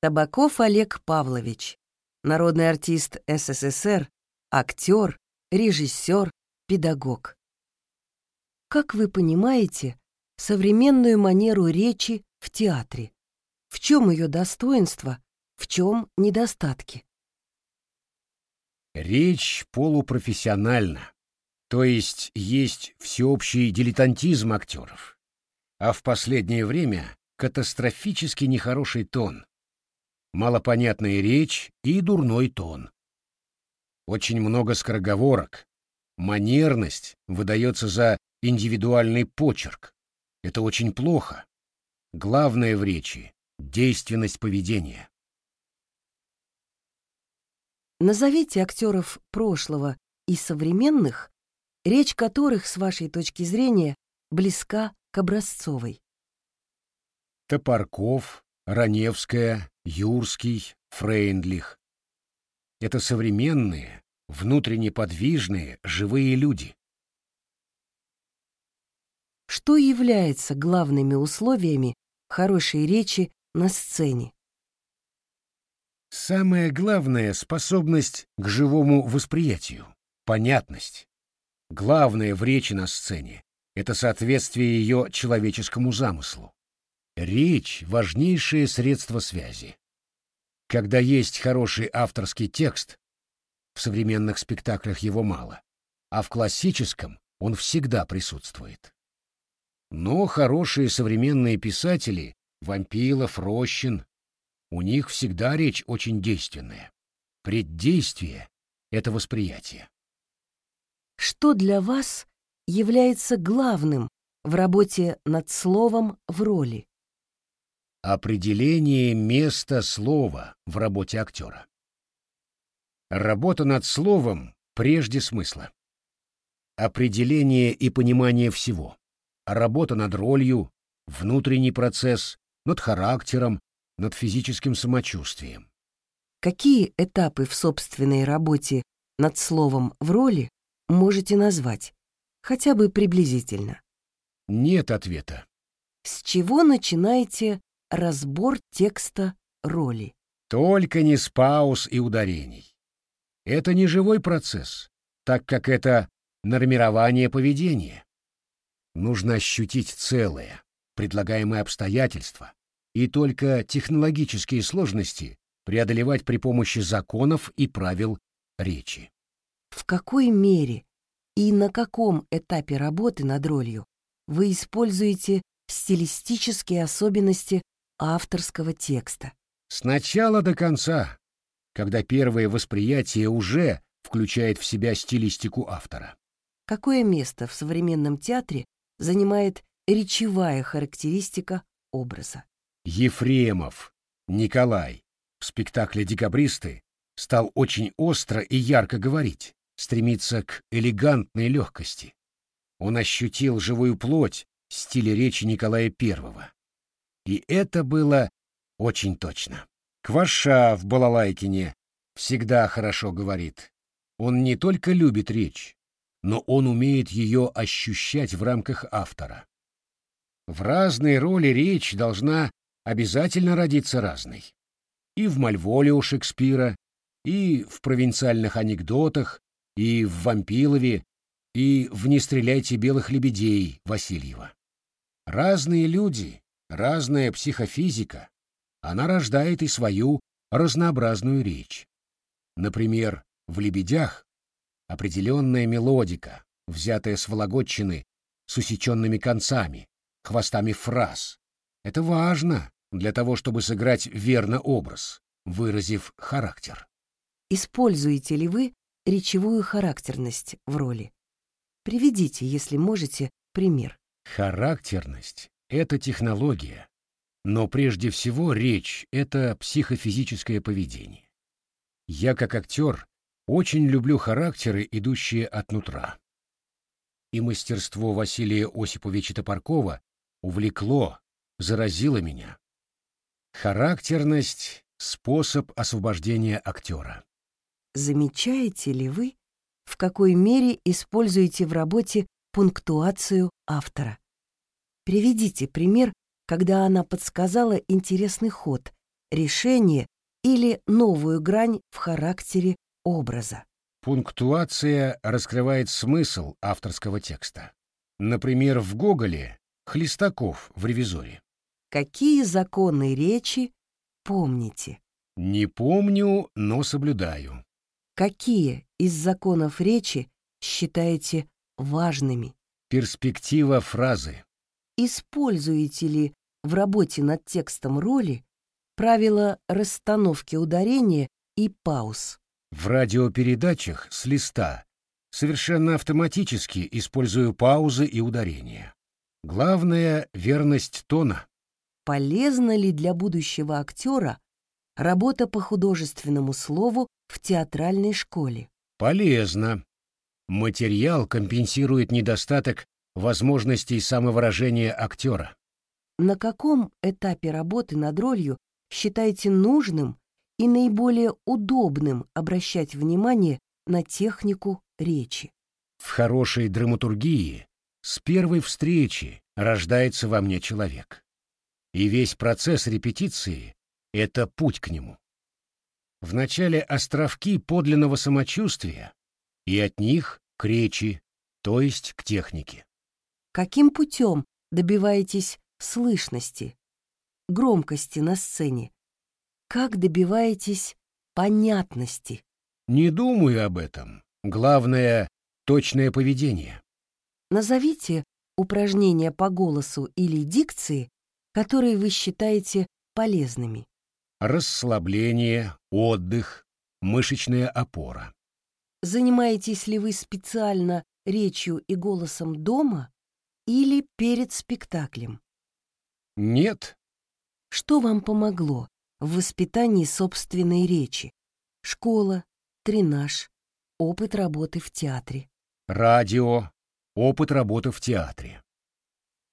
Табаков Олег Павлович, народный артист СССР, актер, режиссер, педагог. Как вы понимаете современную манеру речи в театре? В чем ее достоинство, в чем недостатки? Речь полупрофессиональна, то есть есть всеобщий дилетантизм актеров, а в последнее время катастрофически нехороший тон, малопонятная речь и дурной тон. Очень много скороговорок, манерность выдается за индивидуальный почерк. Это очень плохо. Главное в речи — действенность поведения. Назовите актеров прошлого и современных, речь которых, с вашей точки зрения, близка к образцовой. Топорков, Раневская, Юрский, Фрейндлих. Это современные, внутренне подвижные, живые люди. Что является главными условиями хорошей речи на сцене? Самое главное — способность к живому восприятию, понятность. Главное в речи на сцене — это соответствие ее человеческому замыслу. Речь — важнейшее средство связи. Когда есть хороший авторский текст, в современных спектаклях его мало, а в классическом он всегда присутствует. Но хорошие современные писатели — Вампилов, Рощин, у них всегда речь очень действенная. Преддействие — это восприятие. Что для вас является главным в работе над словом в роли? Определение места слова в работе актера. Работа над словом прежде смысла. Определение и понимание всего. Работа над ролью, внутренний процесс, над характером, над физическим самочувствием. Какие этапы в собственной работе над словом в роли можете назвать, хотя бы приблизительно? Нет ответа. С чего начинаете разбор текста роли? Только не с пауз и ударений. Это не живой процесс, так как это нормирование поведения. Нужно ощутить целое, предлагаемое обстоятельства, и только технологические сложности преодолевать при помощи законов и правил речи. В какой мере и на каком этапе работы над ролью вы используете стилистические особенности авторского текста? С начала до конца, когда первое восприятие уже включает в себя стилистику автора. Какое место в современном театре занимает речевая характеристика образа? Ефремов Николай в спектакле «Декабристы» стал очень остро и ярко говорить, стремиться к элегантной легкости. Он ощутил живую плоть стиля речи Николая I. И это было очень точно. Кваша в Балалайкине всегда хорошо говорит. Он не только любит речь, но он умеет ее ощущать в рамках автора. В разной роли речь должна обязательно родится разный. И в Мальволе у Шекспира, и в провинциальных анекдотах, и в Вампилове, и в «Не стреляйте белых лебедей» Васильева. Разные люди, разная психофизика, она рождает и свою разнообразную речь. Например, в «Лебедях» определенная мелодика, взятая с вологодчины, с усеченными концами, хвостами фраз. Это важно, для того, чтобы сыграть верно образ, выразив характер. Используете ли вы речевую характерность в роли? Приведите, если можете, пример. Характерность — это технология, но прежде всего речь — это психофизическое поведение. Я, как актер, очень люблю характеры, идущие от нутра. И мастерство Василия Осиповича Топоркова увлекло, заразило меня. Характерность — способ освобождения актера. Замечаете ли вы, в какой мере используете в работе пунктуацию автора? Приведите пример, когда она подсказала интересный ход, решение или новую грань в характере образа. Пунктуация раскрывает смысл авторского текста. Например, в Гоголе Хлестаков в «Ревизоре». Какие законы речи помните? Не помню, но соблюдаю. Какие из законов речи считаете важными? Перспектива фразы. Используете ли в работе над текстом роли правила расстановки ударения и пауз? В радиопередачах с листа совершенно автоматически использую паузы и ударения. Главное — верность тона. Полезна ли для будущего актера работа по художественному слову в театральной школе? Полезно. Материал компенсирует недостаток возможностей самовыражения актера. На каком этапе работы над ролью считаете нужным и наиболее удобным обращать внимание на технику речи? В хорошей драматургии с первой встречи рождается во мне человек. И весь процесс репетиции — это путь к нему. Вначале островки подлинного самочувствия, и от них к речи, то есть к технике. Каким путем добиваетесь слышности, громкости на сцене? Как добиваетесь понятности? Не думаю об этом. Главное — точное поведение. Назовите упражнения по голосу или дикции, которые вы считаете полезными. Расслабление, отдых, мышечная опора. Занимаетесь ли вы специально речью и голосом дома или перед спектаклем? Нет. Что вам помогло в воспитании собственной речи? Школа, тренаж, опыт работы в театре. Радио, опыт работы в театре.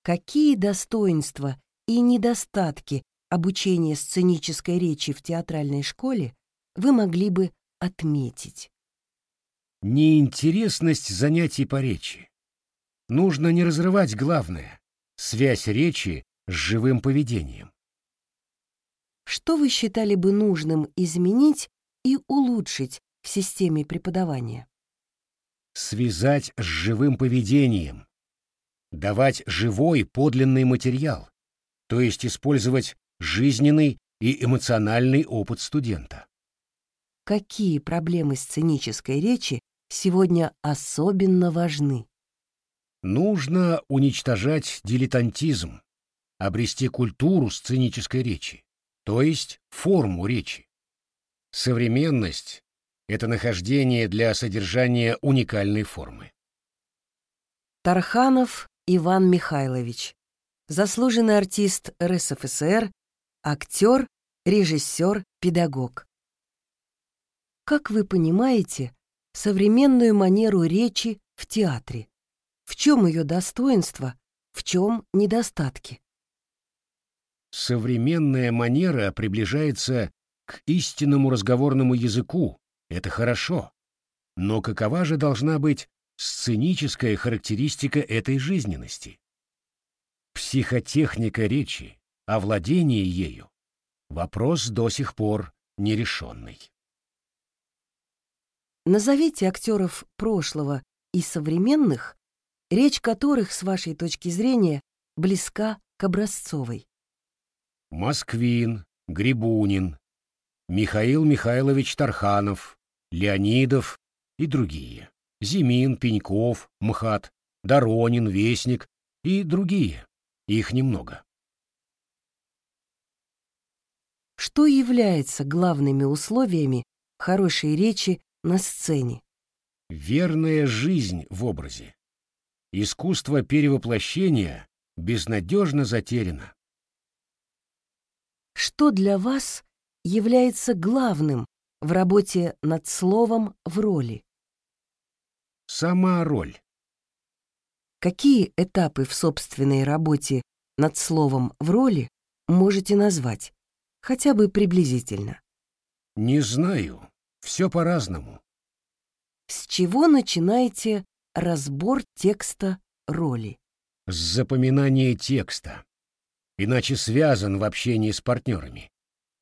Какие достоинства и недостатки обучения сценической речи в театральной школе вы могли бы отметить? Неинтересность занятий по речи. Нужно не разрывать главное — связь речи с живым поведением. Что вы считали бы нужным изменить и улучшить в системе преподавания? Связать с живым поведением. Давать живой подлинный материал, то есть использовать жизненный и эмоциональный опыт студента. Какие проблемы сценической речи сегодня особенно важны? Нужно уничтожать дилетантизм, обрести культуру сценической речи, то есть форму речи. Современность — это нахождение для содержания уникальной формы. Тарханов Иван Михайлович, заслуженный артист РСФСР, актер, режиссер, педагог. Как вы понимаете современную манеру речи в театре? В чем ее достоинство, в чем недостатки? Современная манера приближается к истинному разговорному языку. Это хорошо. Но какова же должна быть сценическая характеристика этой жизненности? Психотехника речи, овладение ею — вопрос до сих пор нерешенный. Назовите актеров прошлого и современных, речь которых, с вашей точки зрения, близка к образцовой. Москвин, Грибунин, Михаил Михайлович Тарханов, Леонидов и другие. Зимин, Пеньков, МХАТ, Доронин, Вестник и другие. Их немного. Что является главными условиями хорошей речи на сцене? Верная жизнь в образе. Искусство перевоплощения безнадежно затеряно. Что для вас является главным в работе над словом в роли? Сама роль. Какие этапы в собственной работе над словом в роли можете назвать, хотя бы приблизительно? Не знаю. Все по-разному. С чего начинаете разбор текста роли? С запоминания текста. Иначе связан в общении с партнерами.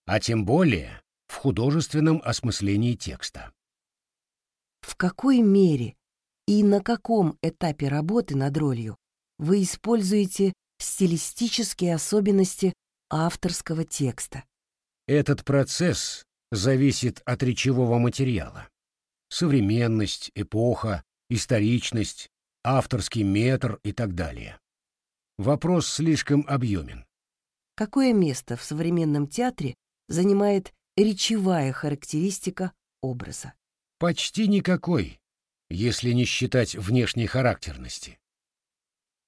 а тем более в художественном осмыслении текста. В какой мере и на каком этапе работы над ролью вы используете стилистические особенности авторского текста? Этот процесс зависит от речевого материала. Современность, эпоха, историчность, авторский метр и так далее. Вопрос слишком объемен. Какое место в современном театре занимает речевая характеристика образа? Почти никакой, если не считать внешней характерности.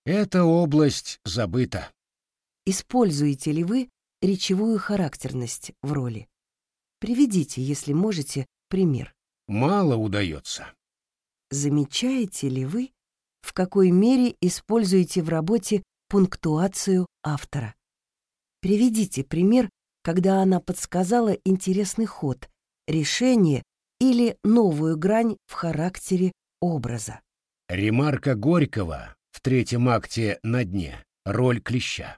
Эта область забыта. Используете ли вы речевую характерность в роли? Приведите, если можете, пример. Мало удается. Замечаете ли вы, в какой мере используете в работе пунктуацию автора? Приведите пример, когда она подсказала интересный ход, решение или новую грань в характере образа. Ремарка Горького в третьем акте «На дне» роль клеща.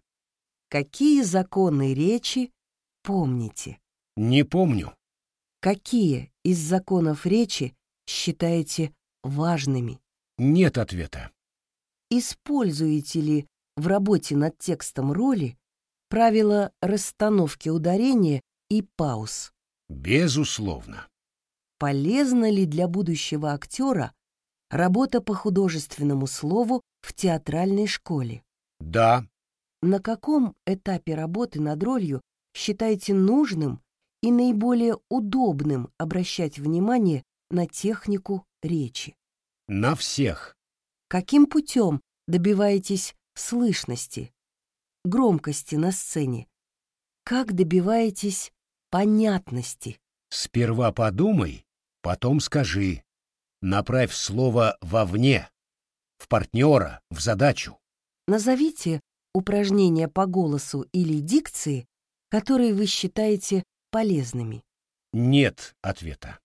Какие законы речи помните? Не помню. Какие из законов речи считаете важными? Нет ответа. Используете ли в работе над текстом роли правила расстановки ударения и пауз? Безусловно. Полезна ли для будущего актера работа по художественному слову в театральной школе? Да. На каком этапе работы над ролью считаете нужным и наиболее удобным обращать внимание на технику речи? На всех. Каким путем добиваетесь слышности, громкости на сцене? Как добиваетесь понятности? Сперва подумай, потом скажи. Направь слово вовне, в партнера, в задачу. Назовите упражнения по голосу или дикции, которые вы считаете полезными. Нет ответа.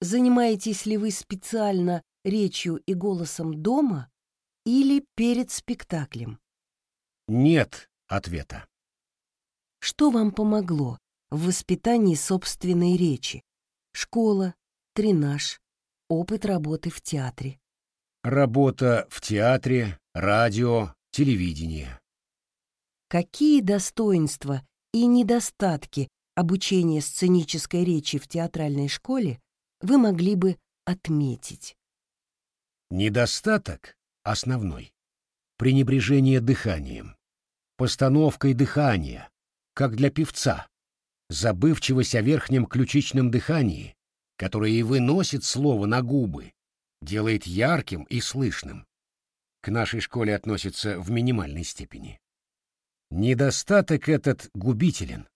Занимаетесь ли вы специально речью и голосом дома или перед спектаклем? Нет ответа. Что вам помогло в воспитании собственной речи? Школа, тренаж, опыт работы в театре. Работа в театре, радио, телевидение. Какие достоинства и недостатки обучения сценической речи в театральной школе вы могли бы отметить? Недостаток основной. Пренебрежение дыханием. Постановкой дыхания, как для певца. Забывчивость о верхнем ключичном дыхании, которое и выносит слово на губы, делает ярким и слышным. К нашей школе относится в минимальной степени. Недостаток этот губителен.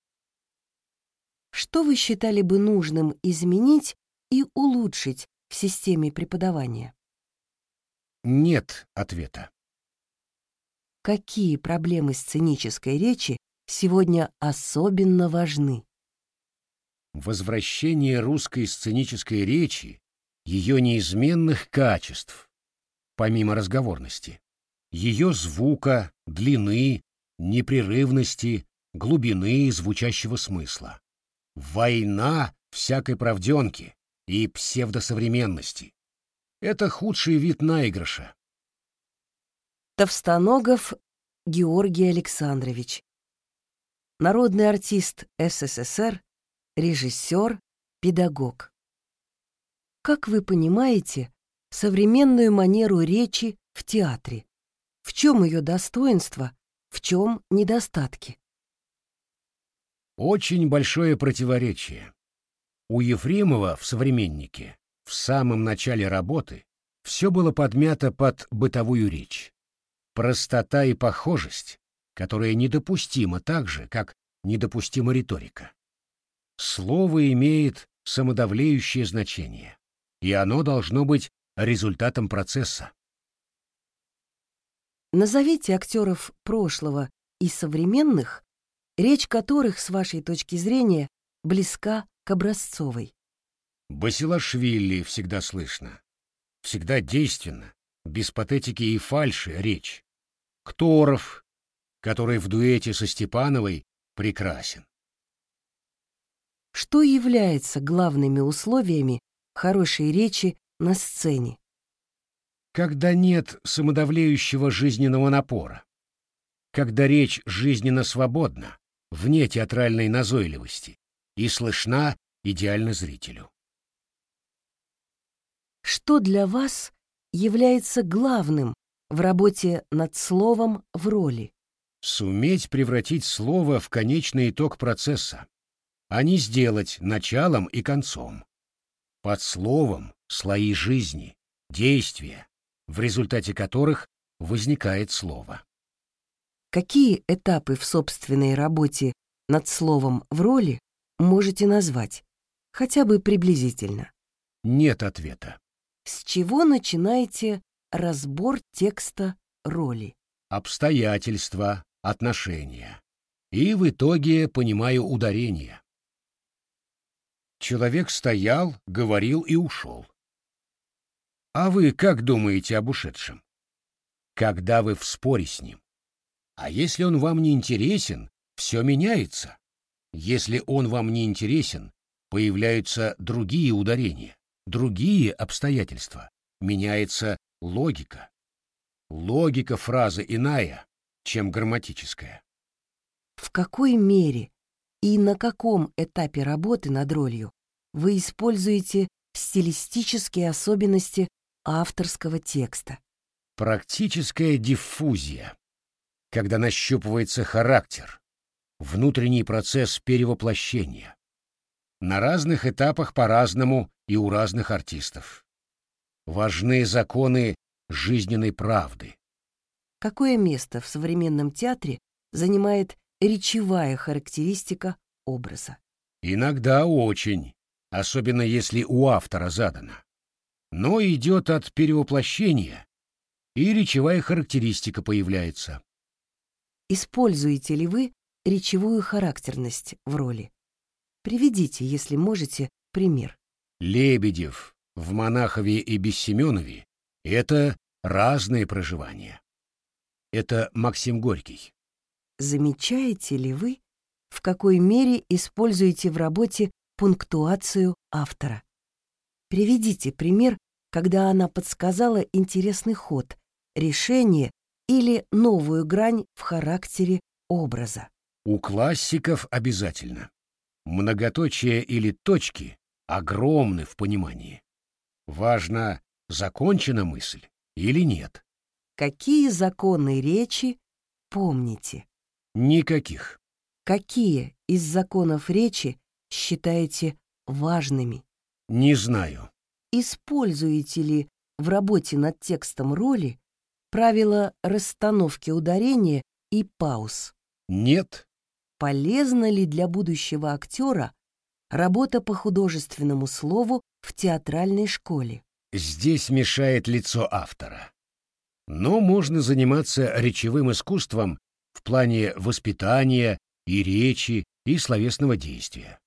Что вы считали бы нужным изменить и улучшить в системе преподавания? Нет ответа. Какие проблемы сценической речи сегодня особенно важны? Возвращение русской сценической речи, ее неизменных качеств, помимо разговорности, ее звука, длины, непрерывности, глубины звучащего смысла. Война всякой правденки и псевдосовременности. Это худший вид наигрыша. Товстоногов Георгий Александрович. Народный артист СССР, режиссер, педагог. Как вы понимаете современную манеру речи в театре? В чем ее достоинство, в чем недостатки? Очень большое противоречие. У Ефремова в «Современнике» в самом начале работы все было подмято под бытовую речь. Простота и похожесть, которая недопустима так же, как недопустима риторика. Слово имеет самодавлеющее значение, и оно должно быть результатом процесса. Назовите актеров прошлого и современных, речь которых, с вашей точки зрения, близка к образцовой. Басилашвили всегда слышно. Всегда действенно, без патетики и фальши речь. Кторов, который в дуэте со Степановой прекрасен. Что является главными условиями хорошей речи на сцене? Когда нет самодавлеющего жизненного напора. Когда речь жизненно свободна, вне театральной назойливости, и слышна идеально зрителю. Что для вас является главным в работе над словом в роли? Суметь превратить слово в конечный итог процесса, а не сделать началом и концом. Под словом слои жизни, действия, в результате которых возникает слово. Какие этапы в собственной работе над словом в роли можете назвать, хотя бы приблизительно? Нет ответа. С чего начинаете разбор текста роли? Обстоятельства, отношения. И в итоге понимаю ударение. Человек стоял, говорил и ушел. А вы как думаете об ушедшем? Когда вы в споре с ним? А если он вам не интересен, все меняется. Если он вам не интересен, появляются другие ударения, другие обстоятельства, меняется логика. Логика фразы иная, чем грамматическая. В какой мере и на каком этапе работы над ролью вы используете стилистические особенности авторского текста? Практическая диффузия когда нащупывается характер, внутренний процесс перевоплощения. На разных этапах по-разному и у разных артистов. Важны законы жизненной правды. Какое место в современном театре занимает речевая характеристика образа? Иногда очень, особенно если у автора задано. Но идет от перевоплощения, и речевая характеристика появляется. Используете ли вы речевую характерность в роли? Приведите, если можете, пример. Лебедев в Монахове и Бессеменове — это разные проживания. Это Максим Горький. Замечаете ли вы, в какой мере используете в работе пунктуацию автора? Приведите пример, когда она подсказала интересный ход, решение или новую грань в характере образа. У классиков обязательно. Многоточие или точки огромны в понимании. Важно, закончена мысль или нет. Какие законы речи помните? Никаких. Какие из законов речи считаете важными? Не знаю. Используете ли в работе над текстом роли правила расстановки ударения и пауз. Нет. Полезна ли для будущего актера работа по художественному слову в театральной школе? Здесь мешает лицо автора. Но можно заниматься речевым искусством в плане воспитания и речи, и словесного действия.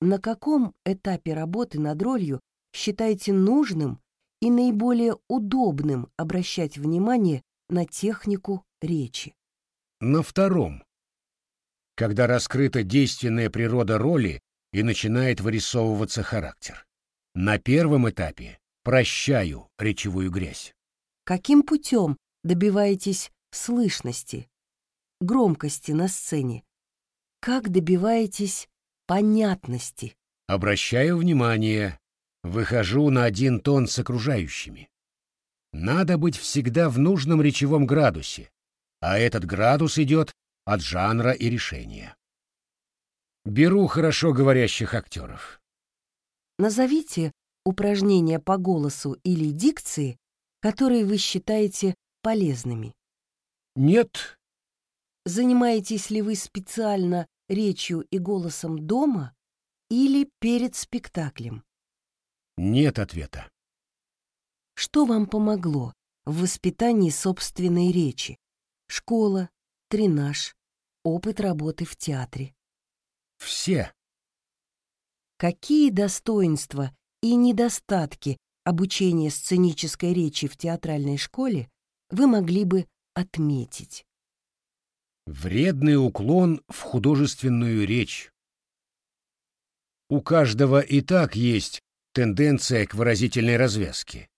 На каком этапе работы над ролью считаете нужным и наиболее удобным обращать внимание на технику речи. На втором, когда раскрыта действенная природа роли и начинает вырисовываться характер. На первом этапе прощаю речевую грязь. Каким путем добиваетесь слышности, громкости на сцене? Как добиваетесь понятности? Обращаю внимание Выхожу на один тон с окружающими. Надо быть всегда в нужном речевом градусе, а этот градус идет от жанра и решения. Беру хорошо говорящих актеров. Назовите упражнения по голосу или дикции, которые вы считаете полезными. Нет. Занимаетесь ли вы специально речью и голосом дома или перед спектаклем? Нет ответа. Что вам помогло в воспитании собственной речи? Школа, тренаж, опыт работы в театре? Все. Какие достоинства и недостатки обучения сценической речи в театральной школе вы могли бы отметить? Вредный уклон в художественную речь. У каждого и так есть тенденция к выразительной развязке.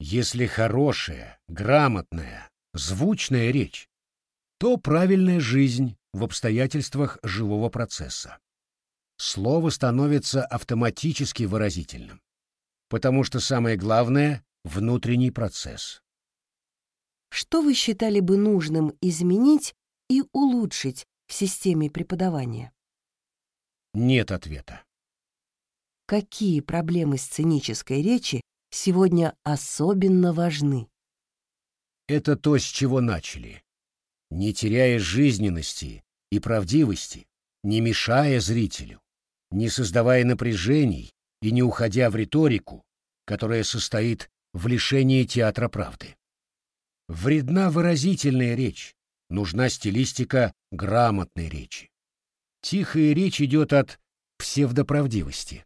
Если хорошая, грамотная, звучная речь, то правильная жизнь в обстоятельствах живого процесса. Слово становится автоматически выразительным, потому что самое главное — внутренний процесс. Что вы считали бы нужным изменить и улучшить в системе преподавания? Нет ответа. Какие проблемы сценической речи сегодня особенно важны? Это то, с чего начали. Не теряя жизненности и правдивости, не мешая зрителю, не создавая напряжений и не уходя в риторику, которая состоит в лишении театра правды. Вредна выразительная речь, нужна стилистика грамотной речи. Тихая речь идет от псевдоправдивости.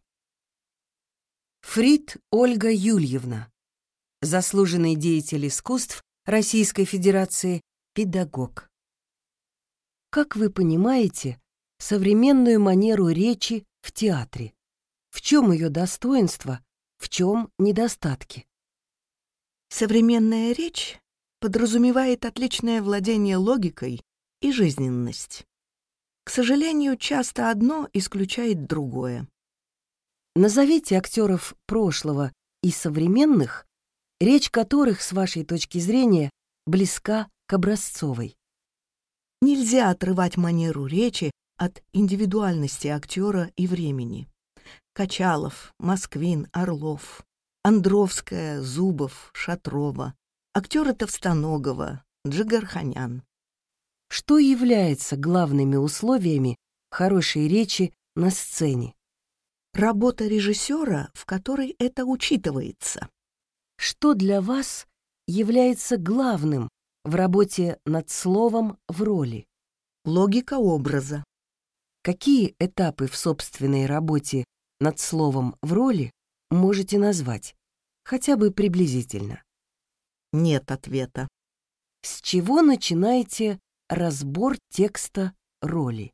Фрид Ольга Юльевна, заслуженный деятель искусств Российской Федерации, педагог. Как вы понимаете современную манеру речи в театре? В чем ее достоинство, в чем недостатки? Современная речь подразумевает отличное владение логикой и жизненность. К сожалению, часто одно исключает другое. Назовите актеров прошлого и современных, речь которых, с вашей точки зрения, близка к образцовой. Нельзя отрывать манеру речи от индивидуальности актера и времени. Качалов, Москвин, Орлов, Андровская, Зубов, Шатрова, актеры Товстоногова, Джигарханян что является главными условиями хорошей речи на сцене. Работа режиссера, в которой это учитывается. Что для вас является главным в работе над словом в роли? Логика образа. Какие этапы в собственной работе над словом в роли можете назвать, хотя бы приблизительно? Нет ответа. С чего начинаете разбор текста роли.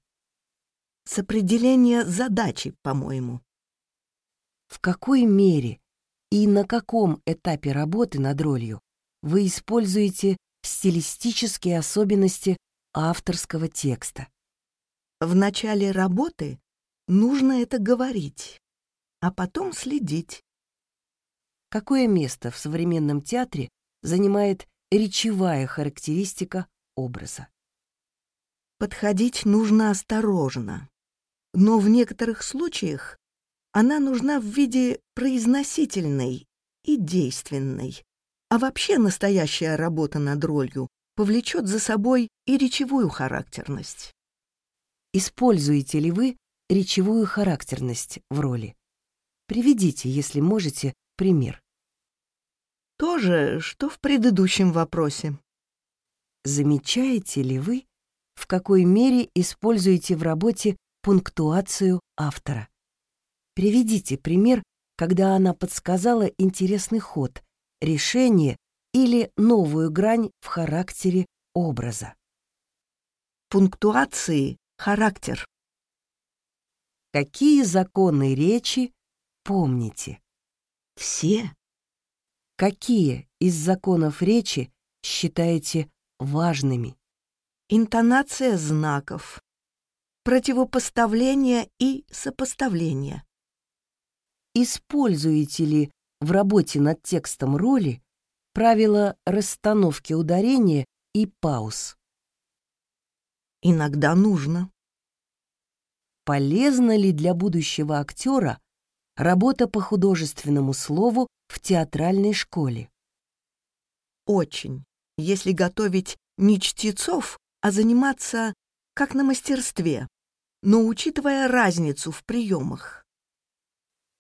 С определения задачи, по-моему. В какой мере и на каком этапе работы над ролью вы используете стилистические особенности авторского текста? В начале работы нужно это говорить, а потом следить. Какое место в современном театре занимает речевая характеристика образа? Подходить нужно осторожно, но в некоторых случаях она нужна в виде произносительной и действенной. А вообще настоящая работа над ролью повлечет за собой и речевую характерность. Используете ли вы речевую характерность в роли? Приведите, если можете, пример. То же, что в предыдущем вопросе. Замечаете ли вы, в какой мере используете в работе пунктуацию автора. Приведите пример, когда она подсказала интересный ход, решение или новую грань в характере образа. Пунктуации — характер. Какие законы речи помните? Все. Какие из законов речи считаете важными? интонация знаков, противопоставление и сопоставление. Используете ли в работе над текстом роли правила расстановки ударения и пауз? Иногда нужно. Полезна ли для будущего актера работа по художественному слову в театральной школе? Очень. Если готовить не чтецов, а заниматься как на мастерстве, но учитывая разницу в приемах.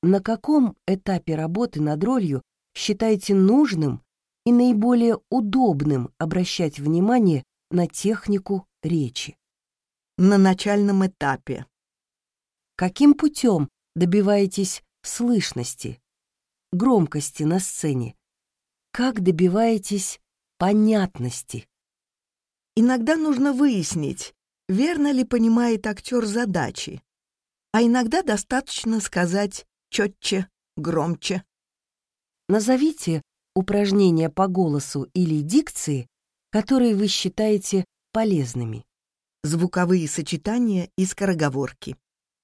На каком этапе работы над ролью считаете нужным и наиболее удобным обращать внимание на технику речи? На начальном этапе. Каким путем добиваетесь слышности, громкости на сцене? Как добиваетесь понятности? Иногда нужно выяснить, верно ли понимает актер задачи. а иногда достаточно сказать четче, громче. Назовите упражнения по голосу или дикции, которые вы считаете полезными. Звуковые сочетания и скороговорки.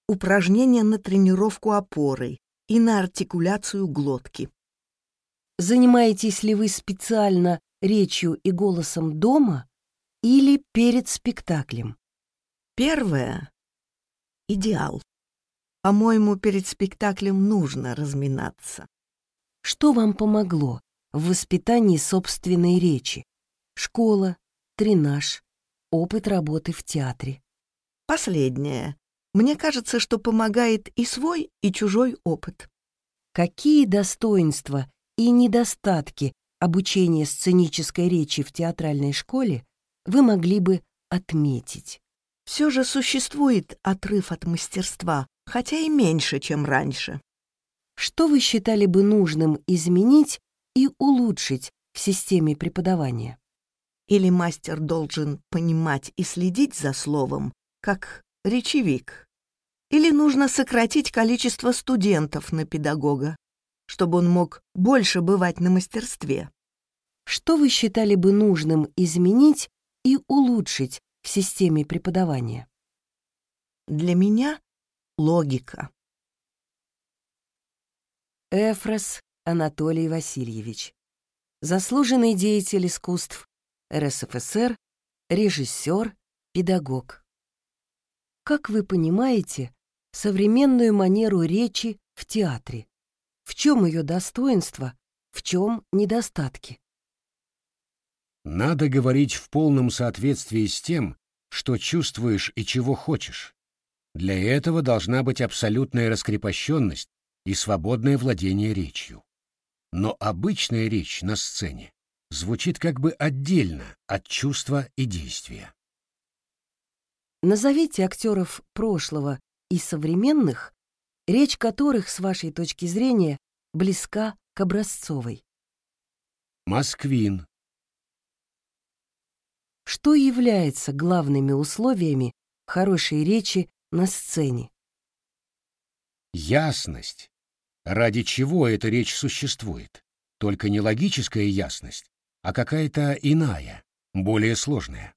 Упражнения на тренировку опоры и на артикуляцию глотки. Занимаетесь ли вы специально речью и голосом дома или перед спектаклем? Первое — идеал. По-моему, перед спектаклем нужно разминаться. Что вам помогло в воспитании собственной речи? Школа, тренаж, опыт работы в театре. Последнее. Мне кажется, что помогает и свой, и чужой опыт. Какие достоинства и недостатки обучения сценической речи в театральной школе вы могли бы отметить? Все же существует отрыв от мастерства, хотя и меньше, чем раньше. Что вы считали бы нужным изменить и улучшить в системе преподавания? Или мастер должен понимать и следить за словом, как речевик? Или нужно сократить количество студентов на педагога, чтобы он мог больше бывать на мастерстве? Что вы считали бы нужным изменить и улучшить в системе преподавания? Для меня логика. Эфрос Анатолий Васильевич. Заслуженный деятель искусств РСФСР, режиссер, педагог. Как вы понимаете современную манеру речи в театре? В чем ее достоинство, в чем недостатки? Надо говорить в полном соответствии с тем, что чувствуешь и чего хочешь. Для этого должна быть абсолютная раскрепощенность и свободное владение речью. Но обычная речь на сцене звучит как бы отдельно от чувства и действия. Назовите актеров прошлого и современных, речь которых, с вашей точки зрения, близка к образцовой. Москвин. Что является главными условиями хорошей речи на сцене? Ясность, ради чего эта речь существует. Только не логическая ясность, а какая-то иная, более сложная.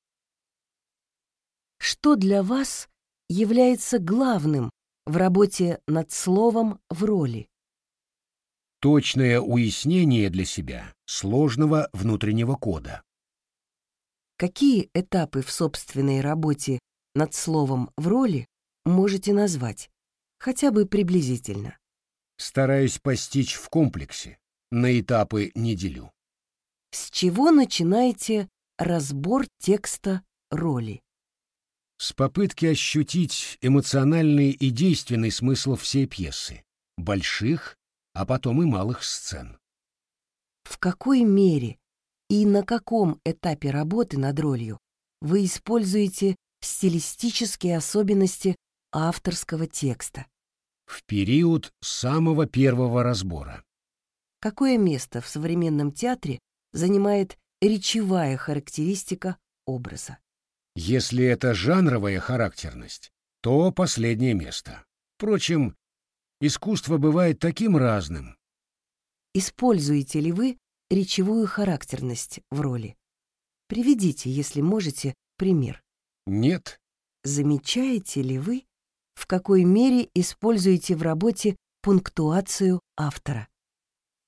Что для вас является главным в работе над словом в роли? Точное уяснение для себя сложного внутреннего кода. Какие этапы в собственной работе над словом в роли можете назвать, хотя бы приблизительно? Стараюсь постичь в комплексе, на этапы не делю. С чего начинаете разбор текста роли? С попытки ощутить эмоциональный и действенный смысл всей пьесы, больших, а потом и малых сцен. В какой мере и на каком этапе работы над ролью вы используете стилистические особенности авторского текста? В период самого первого разбора. Какое место в современном театре занимает речевая характеристика образа? Если это жанровая характерность, то последнее место. Впрочем, искусство бывает таким разным. Используете ли вы речевую характерность в роли? Приведите, если можете, пример. Нет. Замечаете ли вы, в какой мере используете в работе пунктуацию автора?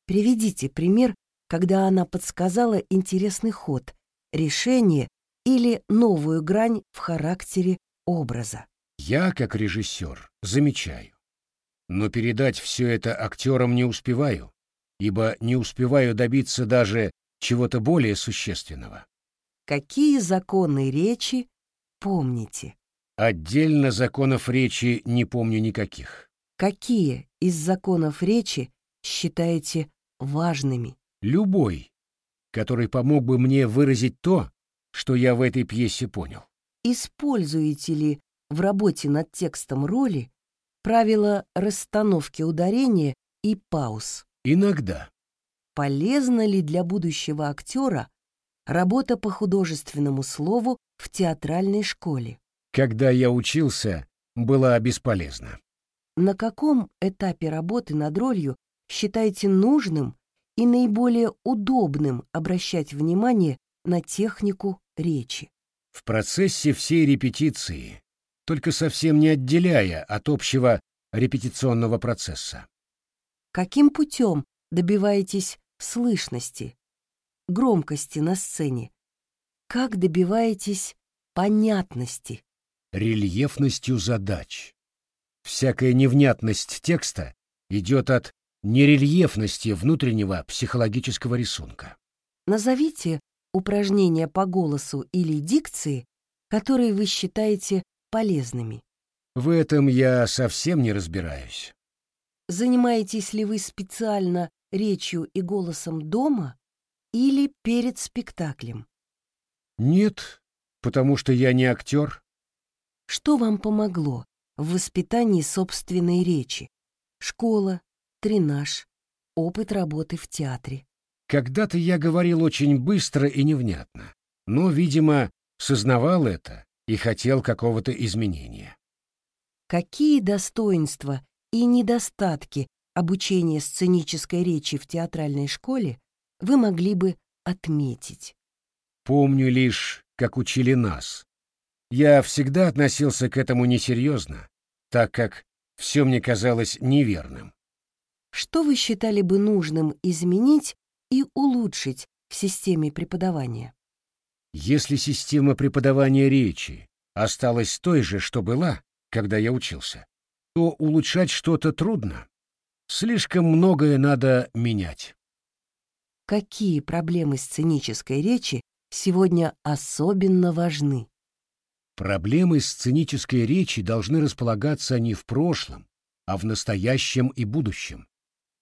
Приведите пример, когда она подсказала интересный ход, решение или новую грань в характере образа. Я, как режиссер, замечаю. Но передать все это актерам не успеваю, ибо не успеваю добиться даже чего-то более существенного. Какие законы речи помните? Отдельно законов речи не помню никаких. Какие из законов речи считаете важными? Любой, который помог бы мне выразить то, что я в этой пьесе понял. Используете ли в работе над текстом роли правила расстановки ударения и пауз? Иногда. Полезна ли для будущего актера работа по художественному слову в театральной школе? Когда я учился, была бесполезна. на каком этапе работы над ролью считаете нужным и наиболее удобным обращать внимание на технику речи? В процессе всей репетиции, только совсем не отделяя от общего репетиционного процесса. Каким путем добиваетесь слышности, громкости на сцене? Как добиваетесь понятности? Рельефностью задач. Всякая невнятность текста идет от нерельефности внутреннего психологического рисунка. Назовите упражнения по голосу или дикции, которые вы считаете полезными. В этом я совсем не разбираюсь. Занимаетесь ли вы специально речью и голосом дома или перед спектаклем? Нет, потому что я не актер. Что вам помогло в воспитании собственной речи? Школа, тренаж, опыт работы в театре. Когда-то я говорил очень быстро и невнятно, но, видимо, сознавал это и хотел какого-то изменения. Какие достоинства и недостатки обучения сценической речи в театральной школе вы могли бы отметить? Помню лишь, как учили нас. Я всегда относился к этому несерьезно, так как все мне казалось неверным. Что вы считали бы нужным изменить и улучшить в системе преподавания? Если система преподавания речи осталась той же, что была, когда я учился, то улучшать что-то трудно. Слишком многое надо менять. Какие проблемы сценической речи сегодня особенно важны? Проблемы сценической речи должны располагаться не в прошлом, а в настоящем и будущем.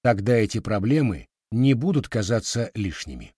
Тогда эти проблемы не будут казаться лишними.